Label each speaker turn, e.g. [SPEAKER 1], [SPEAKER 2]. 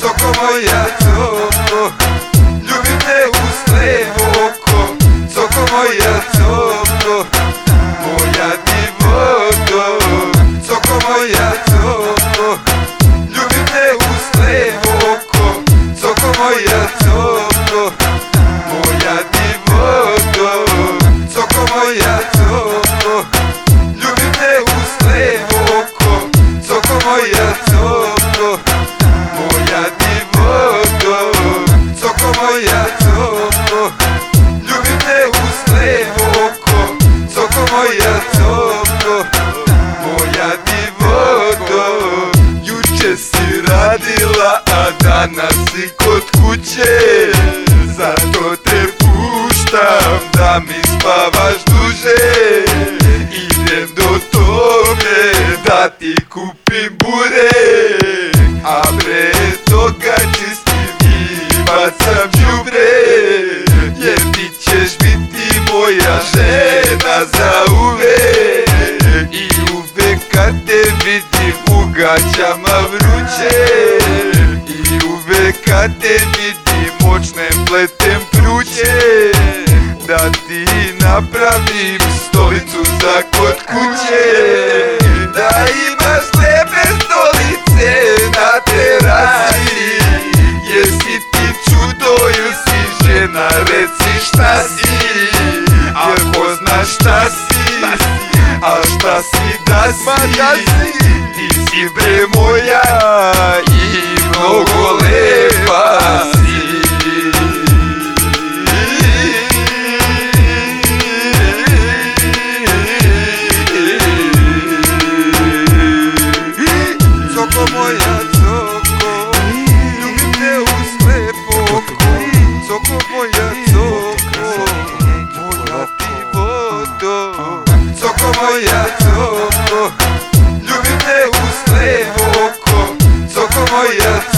[SPEAKER 1] Coko moja coko Ljubim bila, a danas si kod kuće. Zato te puštam da mi spavaš duže. Idem do tobe da ti kupim bure. A pre toga čistim i bacam džubre Jer ti ćeš biti moja žena za uvek. I uvek kad te vidim u gaćama vruće da te vidim Počnem pletem pruće Da ti napravim stolicu za kod kuće. Da imaš lepe stolice na terasi Jesi ti čudo ili si žena reci šta si Ako znaš šta si A šta si da si. Ti si bre moja i mnogo lepa. moja coko Ljubim te u slijepo oko Coko moja coko